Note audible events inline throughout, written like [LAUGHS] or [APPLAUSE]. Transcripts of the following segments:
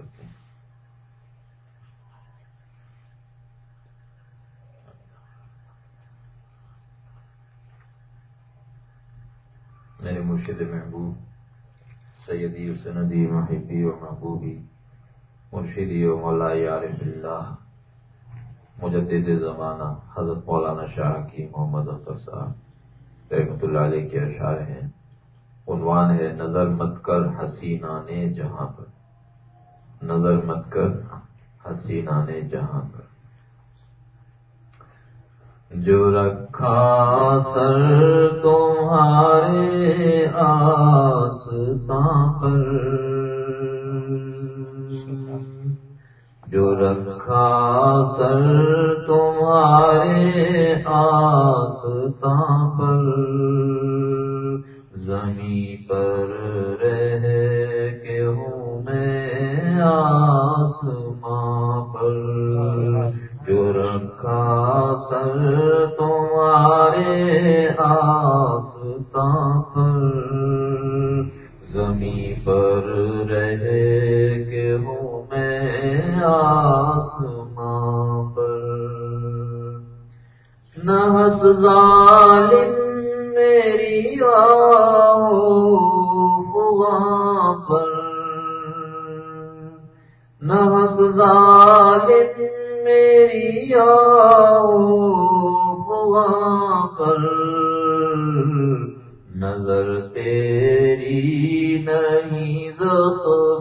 کرتے ہیں۔ میرے مرشد محبوب، سیدی و سندی محبی و محبوبی، مرشدی و مولا عارف اللہ، مجدد زمانہ، حضرت مولانا شاہ کی محمد اختر صاحب رحمۃ اللہ علیہ کے اشعار ہیں۔ عنوان ہے، نظر مت کر حسینہ نے جہاں پر۔ نظر مت کر حسینہ نے جہاں پر۔ جو رکھا سر تمہارے آس پر۔ جو رکھا سر تمہارے آس پر۔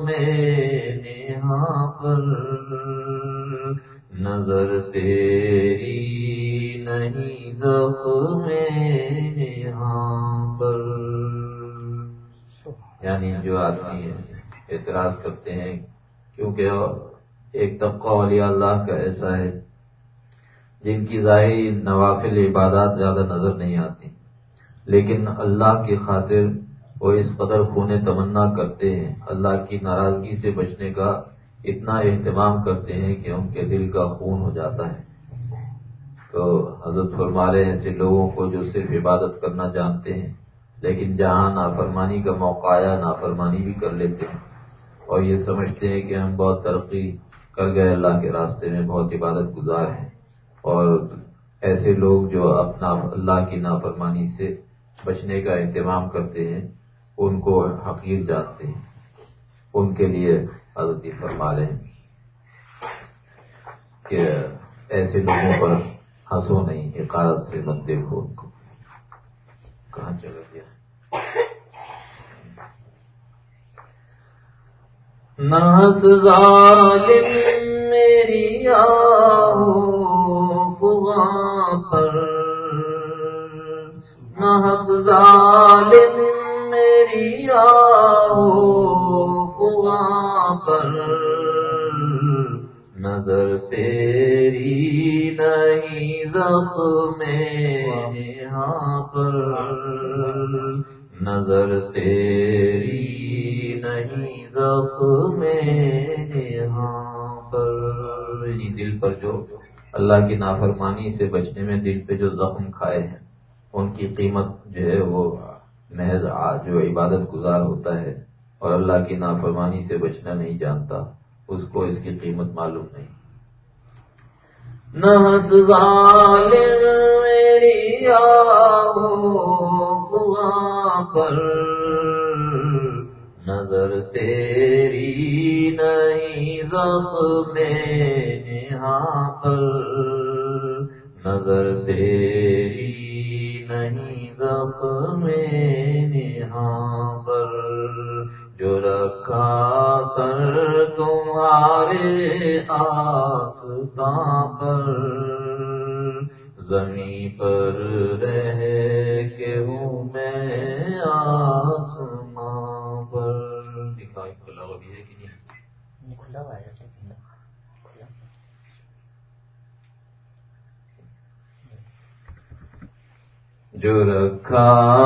نہیں زخم پر نظر تیری نہیں زخم نہا پر۔ یعنی جو آدمی اعتراض کرتے ہیں کیونکہ ایک طبقہ اولیاء اللہ کا ایسا ہے، جن کی ظاہری نوافل عبادات زیادہ نظر نہیں آتی، لیکن اللہ کی خاطر وہ اس قدر خون تمنا کرتے ہیں، اللہ کی ناراضگی سے بچنے کا اتنا اہتمام کرتے ہیں کہ ان کے دل کا خون ہو جاتا ہے۔ تو حضرت فرمارے ایسے لوگوں کو جو صرف عبادت کرنا جانتے ہیں، لیکن جہاں نافرمانی کا موقع آیا، نافرمانی بھی کر لیتے ہیں۔ اور یہ سمجھتے ہیں کہ ہم بہت ترقی کر گئے، اللہ کے راستے میں بہت عبادت گزار ہیں۔ اور ایسے لوگ جو اپنا، اللہ کی نافرمانی سے بچنے کا اہتمام کرتے ہیں ان کو حقیر جانتے ہیں۔ ان کے لیے حضرت جی فرما لیں کہ ایسے لوگوں پر ہنسو نہیں حقارت سے مت دیکھو ان کو۔ کہاں چلا گیا؟ نس ظالم میری پر نس ظالم میری پر۔ نظر تیری نہیں زخم یہاں پر۔ نظر تیری نہیں ہاں پر۔ یعنی دل پر جو اللہ کی نافرمانی سے بچنے میں دل پہ جو زخم کھائے ہیں، ان کی قیمت جو ہے وہ محض جو عبادت گزار ہوتا ہے اور اللہ کی نافرمانی سے بچنا نہیں جانتا، اس کو اس کی قیمت معلوم نہیں۔ میری پر۔ نظر تیری نہیں، زخم یہاں پر۔ نظر تیری نہیں زخ میں یہاں پر جو رکھا سر تمہارے آستا پر زمین پر رہ کا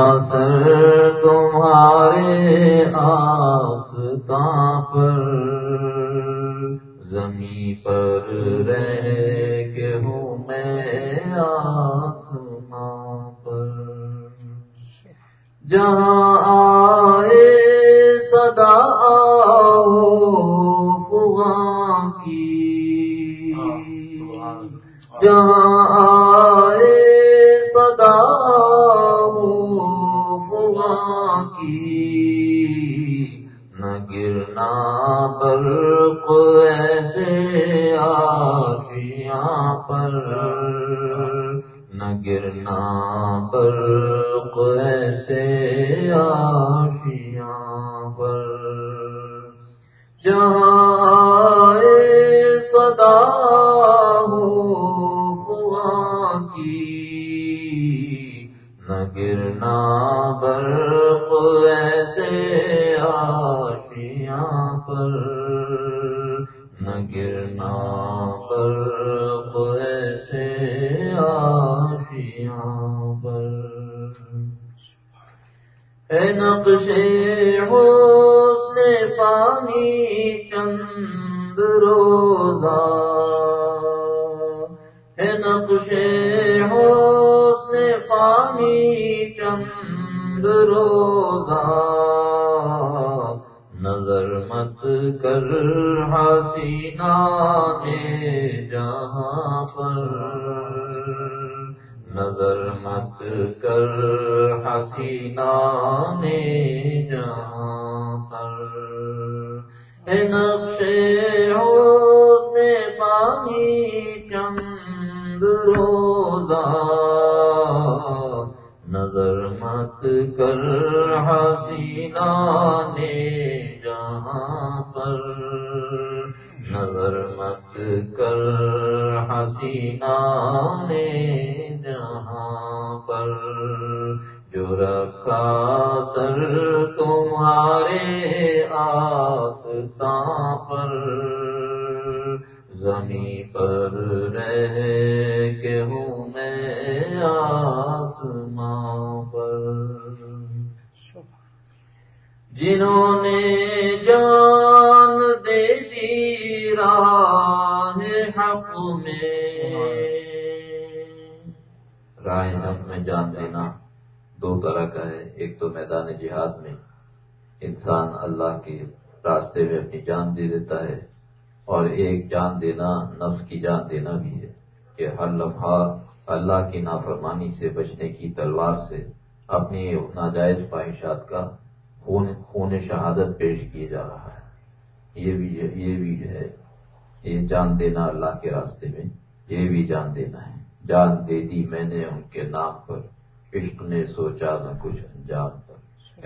نہ گرنا پر ایسے آسیاں پر نہ گرنا پر ایسے آسیاں سے ہو سے پانی چند روزہ نظر مت کر حسینہ سر تمہارے آ اللہ کے راستے میں اپنی جان دے دیتا ہے اور ایک جان دینا نفس کی جان دینا بھی ہے کہ ہر لمحہ اللہ کی نافرمانی سے بچنے کی تلوار سے اپنی ناجائز خواہشات کا خون خون شہادت پیش کیے جا رہا ہے۔ یہ بھی یہ بھی ہے۔ یہ جان دینا اللہ کے راستے میں، یہ بھی جان دینا ہے۔ جان دے دی میں نے ان کے نام پر، عشق نے سوچا نہ کچھ انجام۔ پر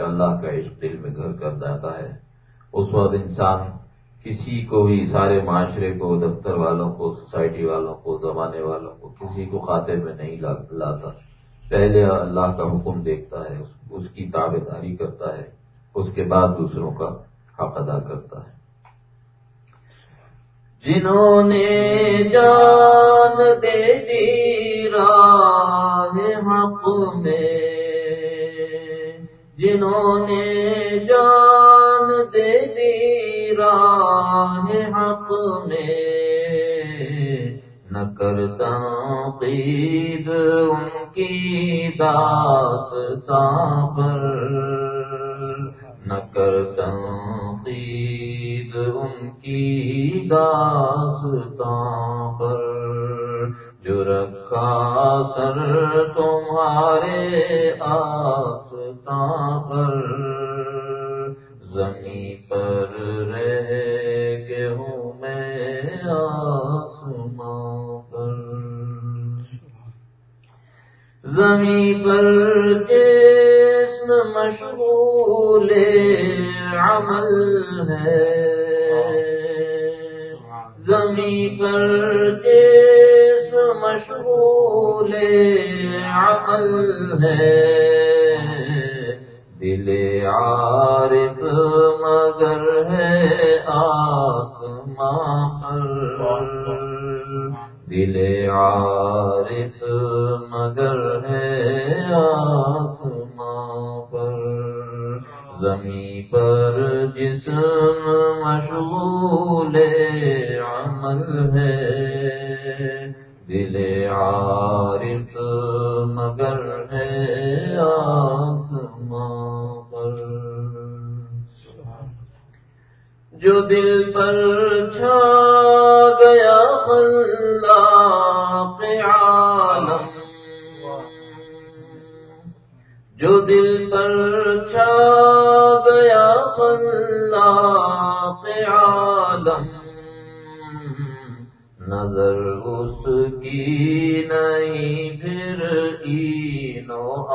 اللہ کا عشق دل میں گھر کر جاتا ہے۔ اس وقت انسان کسی کو بھی سارے معاشرے کو، دفتر والوں کو، سوسائٹی والوں کو، زمانے والوں کو کسی کو خاطر میں نہیں لاتا۔ پہلے اللہ کا حکم دیکھتا ہے اس کی تابے داری کرتا ہے، اس کے بعد دوسروں کا حق ادا کرتا ہے۔ جنہوں نے جان دے دی، راہ حق میں جنہوں نے جان دے دی راہ حق میں، نہ کرتا قید ان کی داستان پر، نہ کرتا قید ان کی داستان پر۔ جو رکھا سر تمہارے آستا دل عارف مگر ہے آسماں پر۔ زمین پر جسم مشغول عمل ہے۔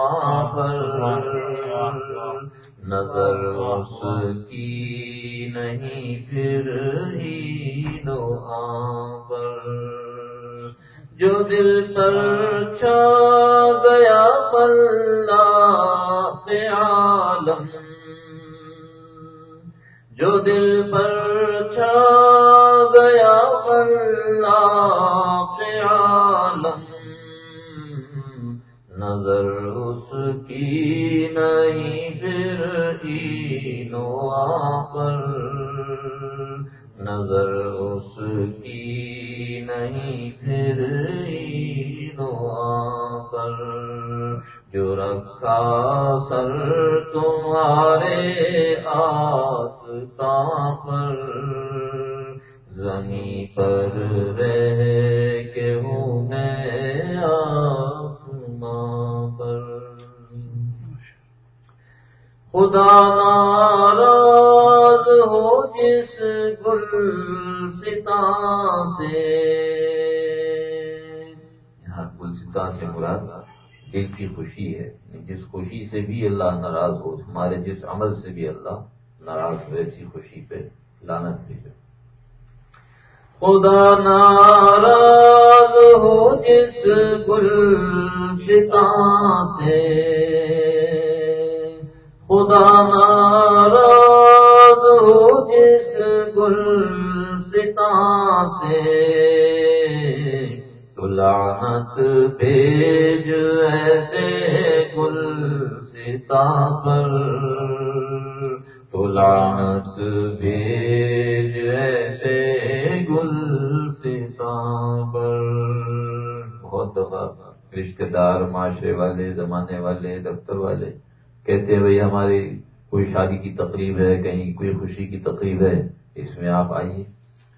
اینو آفر نظر اس کی نہیں، پھر اینو آفر جو دل پر چھا گیا پلہ عالم۔ جو دل پر چھا گیا اللہ عالم۔ نظر نہیں پھر پر نظر اس کی نہیں پھر پر جو رکھا سر تمہارے آس پر، زمین پر رہ خدا ناراض ہو جس گل ستا سے۔ یہاں گل ستا سے مراد دل کی خوشی ہے جس خوشی سے بھی اللہ ناراض ہو ہمارے جس عمل سے بھی اللہ ناراض ہو ایسی خوشی پہ لانت بھی خدا ناراض ہو جس گل ستا سے۔ خدا ناراض ہو جس گل ستا سے لعنت بھیج ایسے گل ستا پر تو لعنت بھیج ایسے گل ستا پر بہت دفعہ رشتے دار معاشرے والے، زمانے والے، دفتر والے ہماری کوئی شادی کی تقریب ہے، کہیں کوئی خوشی کی تقریب ہے، اس میں آپ آئیے۔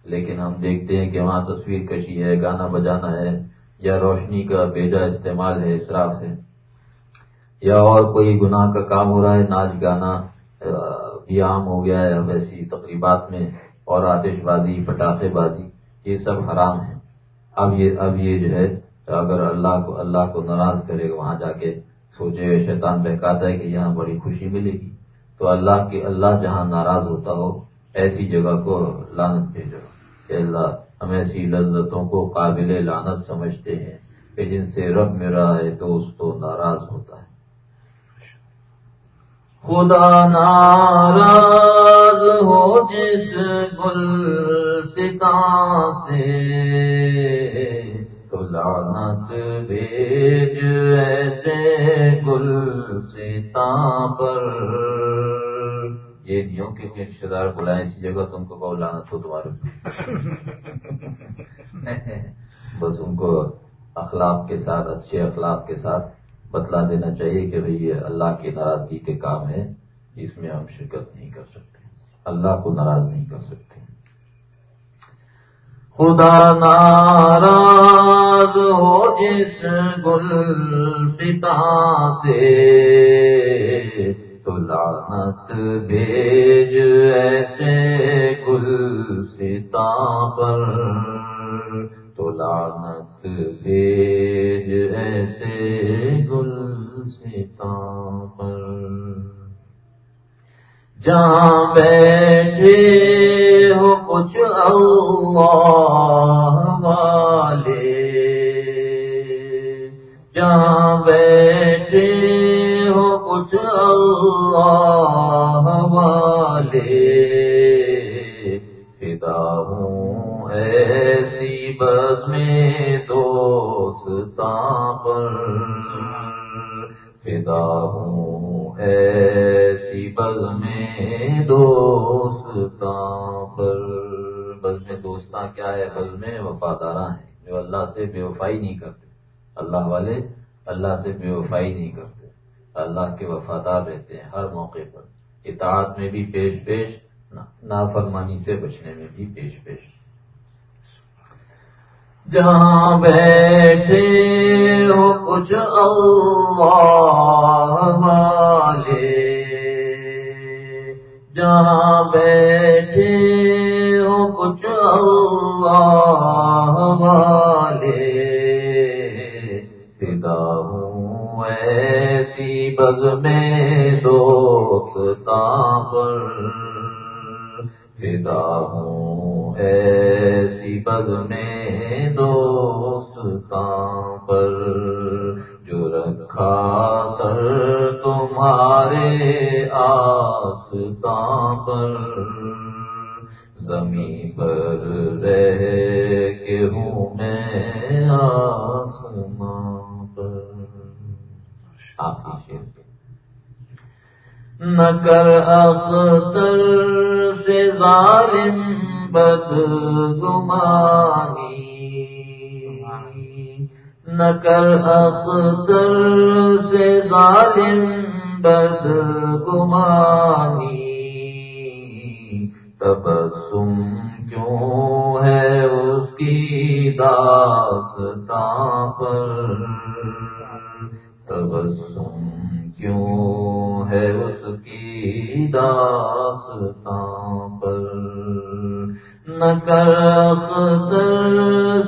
لیکن ہم دیکھتے ہیں کہ وہاں تصویر کشی ہے، گانا بجانا ہے، یا روشنی کا بیجا استعمال ہے، اسراف ہے۔ یا اور کوئی گناہ کا کام ہو رہا ہے، ناچ گانا بھی عام ہو گیا ہے ویسی تقریبات میں اور آتش بازی، پٹاخے بازی، یہ سب حرام ہے اب یہ اب یہ جو ہے، اگر اللہ کو اللہ کو ناراض کرے گا وہاں جا کے سوچے شیطان بہکاتا ہے کہ یہاں بڑی خوشی ملے گی۔ تو اللہ کی اللہ جہاں ناراض ہوتا ہو، ایسی جگہ کو لانت بھیجو کہ اللہ ہم ایسی لذتوں کو قابل لانت سمجھتے ہیں کہ جن سے رب میرا ہے تو اس کو ناراض ہوتا ہے۔ خدا ناراض ہو جس گل ستا سے تو لانت بھیج ایسے گل پر۔ یہ نیوں کے رشتے دار بلائیں اسی جگہ، تم کو بہت لانت ہو تمہارے [LAUGHS] بس ان کو اخلاق کے ساتھ، اچھے اخلاق کے ساتھ بتلا دینا چاہیے کہ بھئی یہ اللہ کی ناراضگی کے کام ہے جس میں ہم شرکت نہیں کر سکتے۔ اللہ کو ناراض نہیں کر سکتے۔ خدا ناراض ہو جس گل ستا سے تو لعنت بھیج ایسے گل ستا پر تو لعنت بھیج ایسے گل ستا پر جہاں بیٹھے ہو کچھ اللہ والے جہاں بیٹھے ہو کچھ اللہ والے فدا ہوں ایسی بس میں دوستاں پر۔ فدا ہوں ایسی بز میں دوستاں پر۔ بز میں دوستاں کیا ہے؟ بز میں وفادارہ ہیں جو اللہ سے بے وفائی نہیں کرتے۔ اللہ والے اللہ سے بے وفائی نہیں کرتے۔ اللہ کے وفادار رہتے ہیں ہر موقع پر۔ اطاعت میں بھی پیش پیش، نافرمانی سے بچنے میں بھی پیش پیش۔ جہاں بیٹھے ہو کچھ اللہ والے۔ جہاں بیٹھے ہو کچھ اللہ والے۔ فدا ہوں ایسی بز میں دوستاں پر۔ فدا ہوں ایسی بز میں دوستاں پر جو رکھا سر تمہارے آستاں پر۔ زمین پر رہ کے ہوں میں آسمان پر۔ نہ کر اختر سے ظالم بد گمانی۔ نہ کر اختر سے ظالم بد گمانی۔ تبسم کیوں ہے اس کی داستان پر؟ تبسم کیوں ہے اس کی داستان نہ کر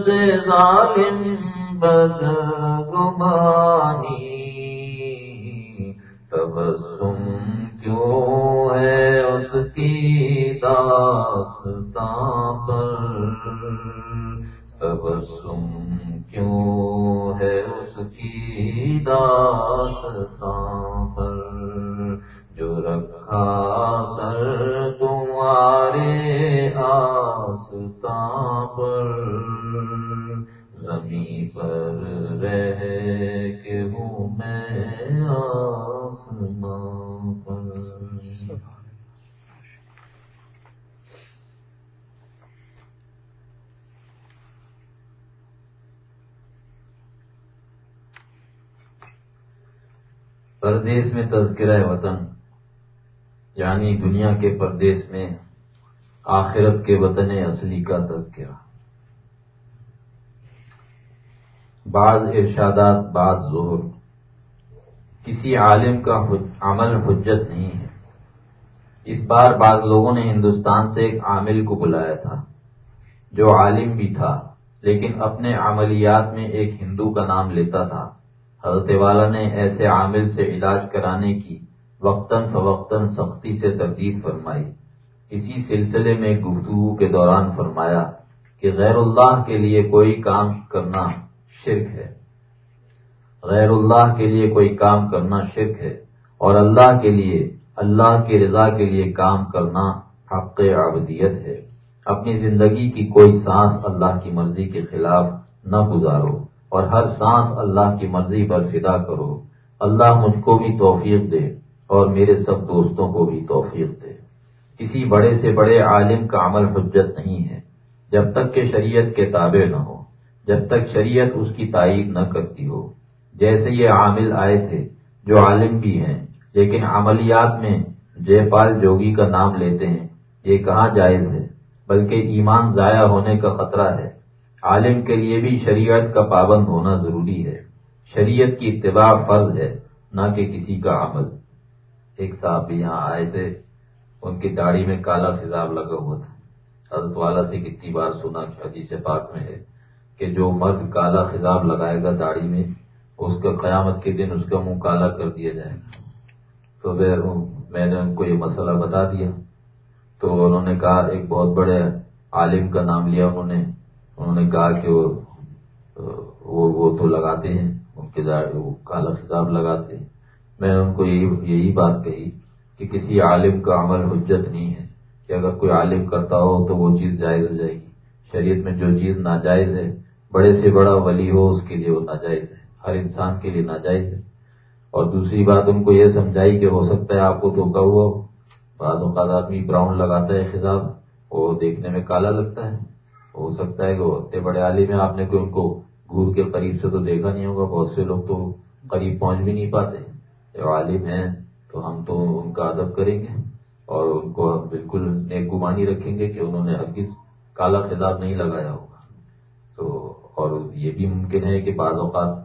سے ظالم بد گمانی پردیس میں تذکرہ وطن یعنی دنیا کے پردیس میں آخرت کے وطن اصلی کا تذکرہ۔ بعض ارشادات، بعض ظہر کسی عالم کا عمل حجت نہیں ہے۔ اس بار بعض لوگوں نے ہندوستان سے ایک عامل کو بلایا تھا، جو عالم بھی تھا، لیکن اپنے عملیات میں ایک ہندو کا نام لیتا تھا۔ حضرت والا نے ایسے عامل سے علاج کرانے کی وقتاً فوقتاً سختی سے تردید فرمائی۔ اسی سلسلے میں گفتگو کے دوران فرمایا کہ غیر اللہ کے لیے کوئی کام کرنا شرک ہے۔ غیر اللہ کے لیے کوئی کام کرنا شرک ہے اور اللہ کے لیے، اللہ کی رضا کے لیے کام کرنا حق عبدیت ہے۔ اپنی زندگی کی کوئی سانس اللہ کی مرضی کے خلاف نہ گزارو۔ اور ہر سانس اللہ کی مرضی پر فدا کرو۔ اللہ مجھ کو بھی توفیق دے اور میرے سب دوستوں کو بھی توفیق دے۔ کسی بڑے سے بڑے عالم کا عمل حجت نہیں ہے۔ جب تک کہ شریعت کے تابع نہ ہو، جب تک شریعت اس کی تائید نہ کرتی ہو۔ جیسے یہ عامل آئے تھے، جو عالم بھی ہیں، لیکن عملیات میں جے پال جوگی کا نام لیتے ہیں۔ یہ کہاں جائز ہے؟ بلکہ ایمان ضائع ہونے کا خطرہ ہے۔ عالم کے لیے بھی شریعت کا پابند ہونا ضروری ہے۔ شریعت کی اتباع فرض ہے، نہ کہ کسی کا عمل۔ ایک صاحب بھی یہاں آئے تھے، ان کی داڑھی میں کالا خزاب لگا ہوا تھا۔ حضرت والا سے کتنی بار سنا حدیث پاک میں ہے کہ جو مرد کالا خزاب لگائے گا داڑھی میں، اس کا قیامت کے دن اس کا منہ کالا کر دیا جائے گا۔ تو میں نے ان کو یہ مسئلہ بتا دیا۔ تو انہوں نے کہا، ایک بہت بڑے عالم کا نام لیا انہوں نے۔ انہوں نے کہا کہ وہ وہ تو لگاتے ہیں، ان کے وہ کالا خطاب لگاتے ہیں۔ میں نے ان کو یہی یہی بات کہی کہ کسی عالم کا عمل حجت نہیں ہے کہ اگر کوئی عالم کرتا ہو تو وہ چیز جائز ہو جائے گی۔ شریعت میں جو چیز ناجائز ہے، بڑے سے بڑا ولی ہو، اس کے لیے وہ ناجائز ہے۔ ہر انسان کے لیے ناجائز ہے۔ اور دوسری بات، ان کو یہ سمجھائی کہ ہو سکتا ہے آپ کو دھوکا ہوا ہو۔ بعض اوقات آدمی براؤن لگاتا ہے خزاب وہ دیکھنے میں کالا لگتا ہے۔ ہو سکتا ہے کہ وہ اتنے بڑے عالم میں آپ نے کوئی ان کو گور کے قریب سے تو دیکھا نہیں ہوگا، بہت سے لوگ تو قریب پہنچ بھی نہیں پاتے جو عالم ہیں تو ہم تو ان کا ادب کریں گے اور ان کو ہم بالکل نیک گمانی رکھیں گے کہ انہوں نے ہرگز کالا خزاب نہیں لگایا ہوگا۔ تو اور یہ بھی ممکن ہے کہ بعض اوقات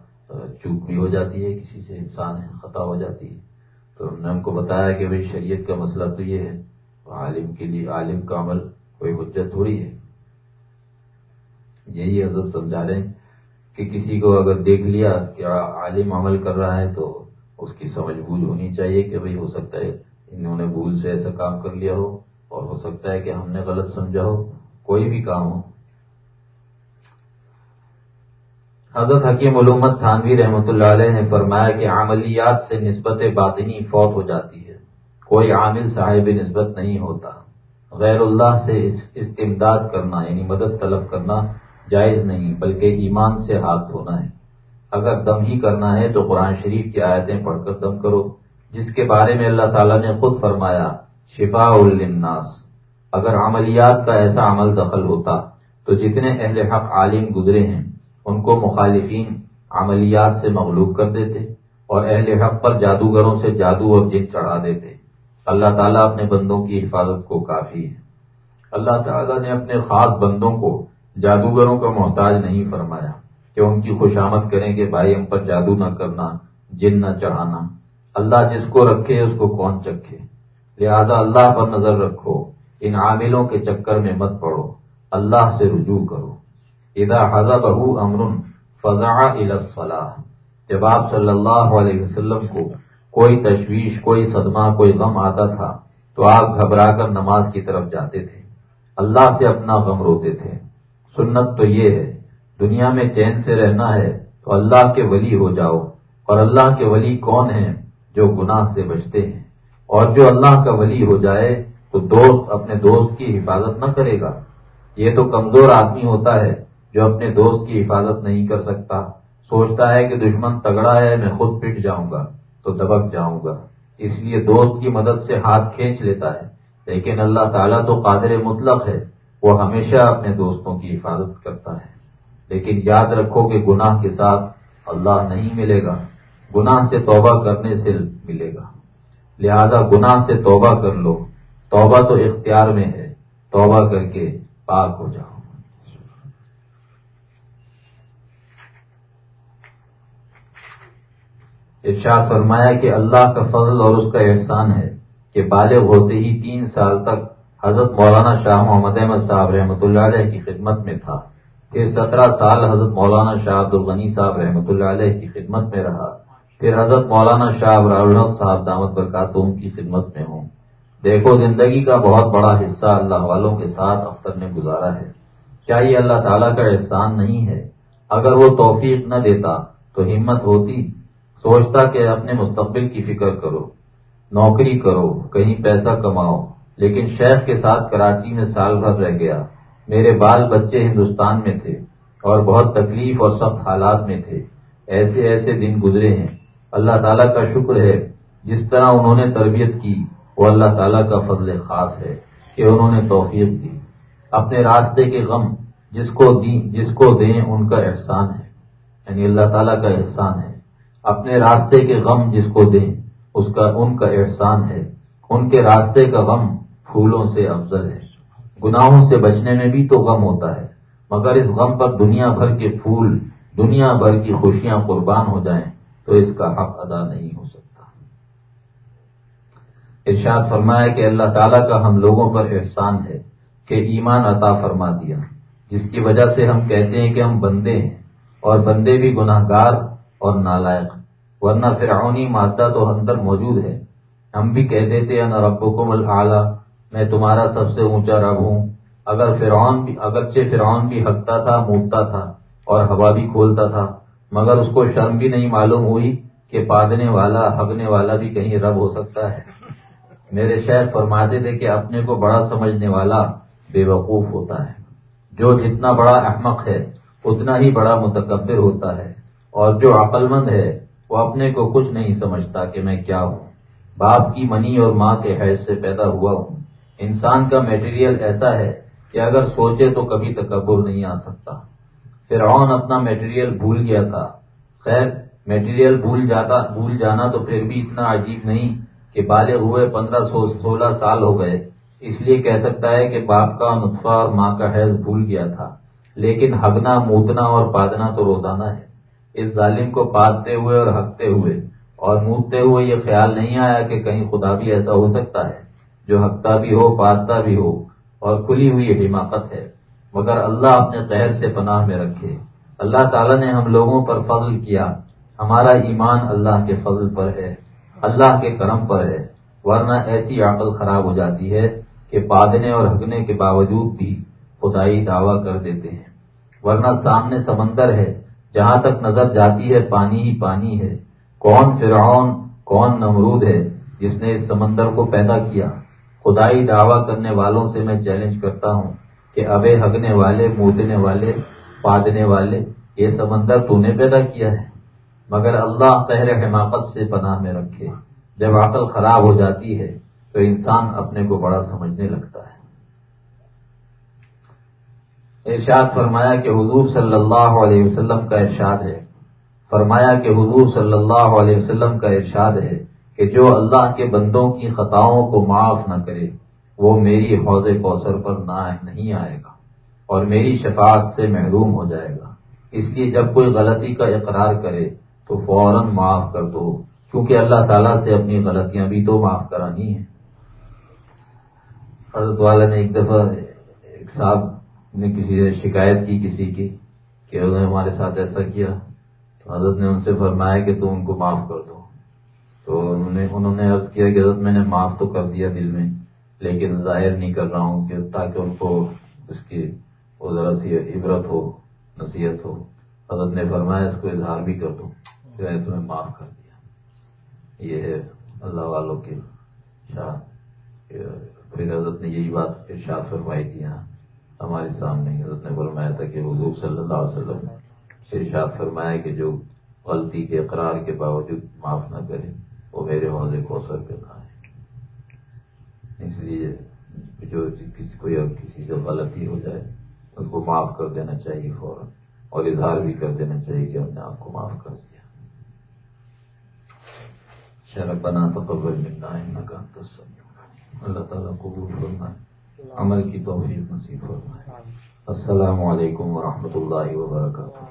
چوک بھی ہو جاتی ہے، کسی سے انسان ہے، خطا ہو جاتی ہے۔ تو ہم نے ان کو بتایا کہ بھائی شریعت کا مسئلہ تو یہ ہے، عالم کے لیے، عالم کا عمل کوئی حجت تھوڑی ہے۔ یہی حضرت سمجھا رہے ہیں کہ کسی کو اگر دیکھ لیا کہ عالم عمل کر رہا ہے تو اس کی سمجھ بوجھ ہونی چاہیے کہ بھئی ہو سکتا ہے انہوں نے بھول سے ایسا کام کر لیا ہو اور ہو سکتا ہے کہ ہم نے غلط سمجھا ہو، کوئی بھی کام ہو۔ حضرت حکیم علومت تھانوی رحمۃ اللہ علیہ نے فرمایا کہ عملیات سے نسبت باطنی فوت ہو جاتی ہے۔ کوئی عامل صاحب نسبت نہیں ہوتا۔ غیر اللہ سے استمداد کرنا یعنی مدد طلب کرنا جائز نہیں، بلکہ ایمان سے ہاتھ دھونا ہے۔ اگر دم ہی کرنا ہے تو قرآن شریف کی آیتیں پڑھ کر دم کرو، جس کے بارے میں اللہ تعالیٰ نے خود فرمایا شفا الناس اگر عملیات کا ایسا عمل دخل ہوتا تو جتنے اہل حق عالم گزرے ہیں، ان کو مخالفین عملیات سے مغلوب کر دیتے اور اہل حق پر جادوگروں سے جادو اور جن چڑھا دیتے۔ اللہ تعالیٰ اپنے بندوں کی حفاظت کو کافی ہے۔ اللہ تعالیٰ نے اپنے خاص بندوں کو جادوگروں کا محتاج نہیں فرمایا کہ ان کی خوشامد کریں کہ بھائی ہم پر جادو نہ کرنا، جن نہ چڑھانا۔ اللہ جس کو رکھے، اس کو کون چکھے؟ لہذا اللہ پر نظر رکھو، ان عاملوں کے چکر میں مت پڑو۔ اللہ سے رجوع کرو۔ ادا حضا بہو امر فضا الصلاح۔ جب آپ صلی اللہ علیہ وسلم کو کوئی تشویش، کوئی صدمہ، کوئی غم آتا تھا تو آپ گھبرا کر نماز کی طرف جاتے تھے۔ اللہ سے اپنا غم روتے تھے۔ سنت تو یہ ہے، دنیا میں چین سے رہنا ہے تو اللہ کے ولی ہو جاؤ۔ اور اللہ کے ولی کون ہیں جو گناہ سے بچتے ہیں؟ اور جو اللہ کا ولی ہو جائے تو دوست اپنے دوست کی حفاظت نہ کرے گا۔ یہ تو کمزور آدمی ہوتا ہے جو اپنے دوست کی حفاظت نہیں کر سکتا۔ سوچتا ہے کہ دشمن تگڑا ہے، میں خود پٹ جاؤں گا تو دبک جاؤں گا۔ اس لیے دوست کی مدد سے ہاتھ کھینچ لیتا ہے۔ لیکن اللہ تعالیٰ تو قادر مطلق ہے۔ وہ ہمیشہ اپنے دوستوں کی حفاظت کرتا ہے۔ لیکن یاد رکھو کہ گناہ کے ساتھ اللہ نہیں ملے گا۔ گناہ سے توبہ کرنے سے ملے گا۔ لہذا گناہ سے توبہ کر لو۔ توبہ تو اختیار میں ہے۔ توبہ کر کے پاک ہو جاؤ۔ ارشاد فرمایا کہ اللہ کا فضل اور اس کا احسان ہے کہ بالغ ہوتے ہی تین سال تک حضرت مولانا شاہ محمد احمد صاحب رحمۃ اللہ علیہ کی خدمت میں تھا پھر سترہ سال حضرت مولانا شاہ عبد الغنی صاحب رحمۃ اللہ علیہ کی خدمت میں رہا پھر حضرت مولانا شاہ ابراہ صاحب دامت برکاتوم کی خدمت میں ہوں۔ دیکھو، زندگی کا بہت بڑا حصہ اللہ والوں کے ساتھ اختر نے گزارا ہے۔ کیا یہ اللہ تعالیٰ کا احسان نہیں ہے؟ اگر وہ توفیق نہ دیتا تو ہمت ہوتی۔ سوچتا کہ اپنے مستقبل کی فکر کرو، نوکری کرو، کہیں پیسہ کماؤ۔ لیکن شیخ کے ساتھ کراچی میں سال بھر رہ گیا۔ میرے بال بچے ہندوستان میں تھے اور بہت تکلیف اور سخت حالات میں تھے۔ ایسے ایسے دن گزرے ہیں۔ اللہ تعالیٰ کا شکر ہے۔ جس طرح انہوں نے تربیت کی، وہ اللہ تعالیٰ کا فضل خاص ہے کہ انہوں نے توفیق دی۔ اپنے راستے کے غم، جس کو دی جس کو دیں، ان کا احسان ہے۔ یعنی اللہ تعالیٰ کا احسان ہے۔ اپنے راستے کے غم، جس کو دیں، اس کا، ان کا احسان ہے۔ ان کے راستے کا غم پھولوں سے افضل ہے۔ گناہوں سے بچنے میں بھی تو غم ہوتا ہے۔ مگر اس غم پر دنیا بھر کے پھول، دنیا بھر کی خوشیاں قربان ہو جائیں تو اس کا حق ادا نہیں ہو سکتا۔ ارشاد فرمایا کہ اللہ تعالیٰ کا ہم لوگوں پر احسان ہے کہ ایمان عطا فرما دیا۔ جس کی وجہ سے ہم کہتے ہیں کہ ہم بندے ہیں اور بندے بھی گناہ گار اور نالائق۔ ورنہ فرعونی مادہ تو اندر موجود ہے۔ ہم بھی کہہ دیتے ہیں نہ ربکم العلیٰ میں تمہارا سب سے اونچا رب ہوں۔ اگر فرعون بھی اگرچہ فرعون بھی ہکتا تھا موٹتا تھا اور ہوا بھی کھولتا تھا، مگر اس کو شرم بھی نہیں معلوم ہوئی کہ پادنے والا، ہگنے والا بھی کہیں رب ہو سکتا ہے۔ میرے شہر فرماتے تھے کہ اپنے کو بڑا سمجھنے والا بے وقوف ہوتا ہے۔ جو جتنا بڑا احمق ہے، اتنا ہی بڑا متکبر ہوتا ہے۔ اور جو عقل مند ہے، وہ اپنے کو کچھ نہیں سمجھتا کہ میں کیا ہوں۔ باپ کی منی اور ماں کے حیض سے پیدا ہوا ہوں۔ انسان کا میٹیریل ایسا ہے کہ اگر سوچے تو کبھی تکبر نہیں آ سکتا۔ فرعون اپنا میٹیریل بھول گیا تھا۔ خیر میٹیریل بھول جاتا، بھول جانا تو پھر بھی اتنا عجیب نہیں کہ بالغ ہوئے پندرہ سو سولہ سال ہو گئے۔ اس لیے کہہ سکتا ہے کہ باپ کا نطفہ اور ماں کا حیض بھول گیا تھا۔ لیکن ہگنا، موتنا اور پادنا تو روزانہ ہے۔ اس ظالم کو پادتے ہوئے اور ہگتے ہوئے اور موتتے ہوئے یہ خیال نہیں آیا کہ کہیں خدا بھی ایسا ہو سکتا ہے۔ جو ہکتا بھی ہو پاتتا بھی ہو، اور کھلی ہوئی حماقت ہے۔ مگر اللہ اپنے قہر سے پناہ میں رکھے۔ اللہ تعالیٰ نے ہم لوگوں پر فضل کیا۔ ہمارا ایمان اللہ کے فضل پر ہے، اللہ کے کرم پر ہے۔ ورنہ ایسی عقل خراب ہو جاتی ہے کہ پادنے اور ہگنے کے باوجود بھی خدائی دعویٰ کر دیتے ہیں۔ ورنہ سامنے سمندر ہے، جہاں تک نظر جاتی ہے، پانی ہی پانی ہے۔ کون فرعون، کون نمرود ہے جس نے اس سمندر کو پیدا کیا؟ خدائی دعویٰ کرنے والوں سے میں چیلنج کرتا ہوں کہ ابے ہگنے والے، مودنے والے، پادنے والے، یہ سمندر تو نے پیدا کیا ہے۔ مگر اللہ قہر حماقت سے پناہ میں رکھے۔ جب عقل خراب ہو جاتی ہے تو انسان اپنے کو بڑا سمجھنے لگتا ہے۔ ارشاد فرمایا کہ حضور صلی اللہ علیہ وسلم کا ارشاد ہے۔ فرمایا کہ حضور صلی اللہ علیہ وسلم کا ارشاد ہے۔ کہ جو اللہ کے بندوں کی خطاؤں کو معاف نہ کرے، وہ میری حوض کوثر پر نہ نہیں آئے گا اور میری شفاعت سے محروم ہو جائے گا۔ اس لیے جب کوئی غلطی کا اقرار کرے تو فوراً معاف کر دو، کیونکہ اللہ تعالیٰ سے اپنی غلطیاں بھی تو معاف کرانی ہیں۔ حضرت والا نے ایک دفعہ ایک صاحب نے کسی نے شکایت کی کسی کی کہ انہوں نے ہمارے ساتھ ایسا کیا، تو حضرت نے ان سے فرمایا کہ تم ان کو معاف کر دو۔ تو انہوں نے انہوں نے عرض کیا کہ حضرت میں نے معاف تو کر دیا دل میں، لیکن ظاہر نہیں کر رہا ہوں کہ تاکہ ان کو اس کی وہ ذرا سی عبرت ہو، نصیحت ہو۔ حضرت نے فرمایا، اس کو اظہار بھی کر دوں کہ میں تمہیں معاف کر دیا۔ یہ ہے اللہ والوں کی شاہ پھر حضرت نے یہی بات ارشاد فرمائی تھی ہاں ہمارے سامنے حضرت نے فرمایا تھا کہ حضور صلی اللہ علیہ وسلم ارشاد فرمایا کہ جو غلطی کے اقرار کے باوجود معاف نہ کرے۔ وہ میرے حوضے کو اثر کرنا ہے اس لیے جو کسی کو یا کسی سے غلطی ہو جائے اس کو معاف کر دینا چاہیے فوراً اور اظہار بھی کر دینا چاہیے کہ ہم نے آپ کو معاف کر دیا۔ شرح بنا تو قبر ملنا ہے کا اللہ تعالیٰ کو عمل کی توفیق نصیب فرمائے۔ السلام علیکم ورحمۃ اللہ وبرکاتہ۔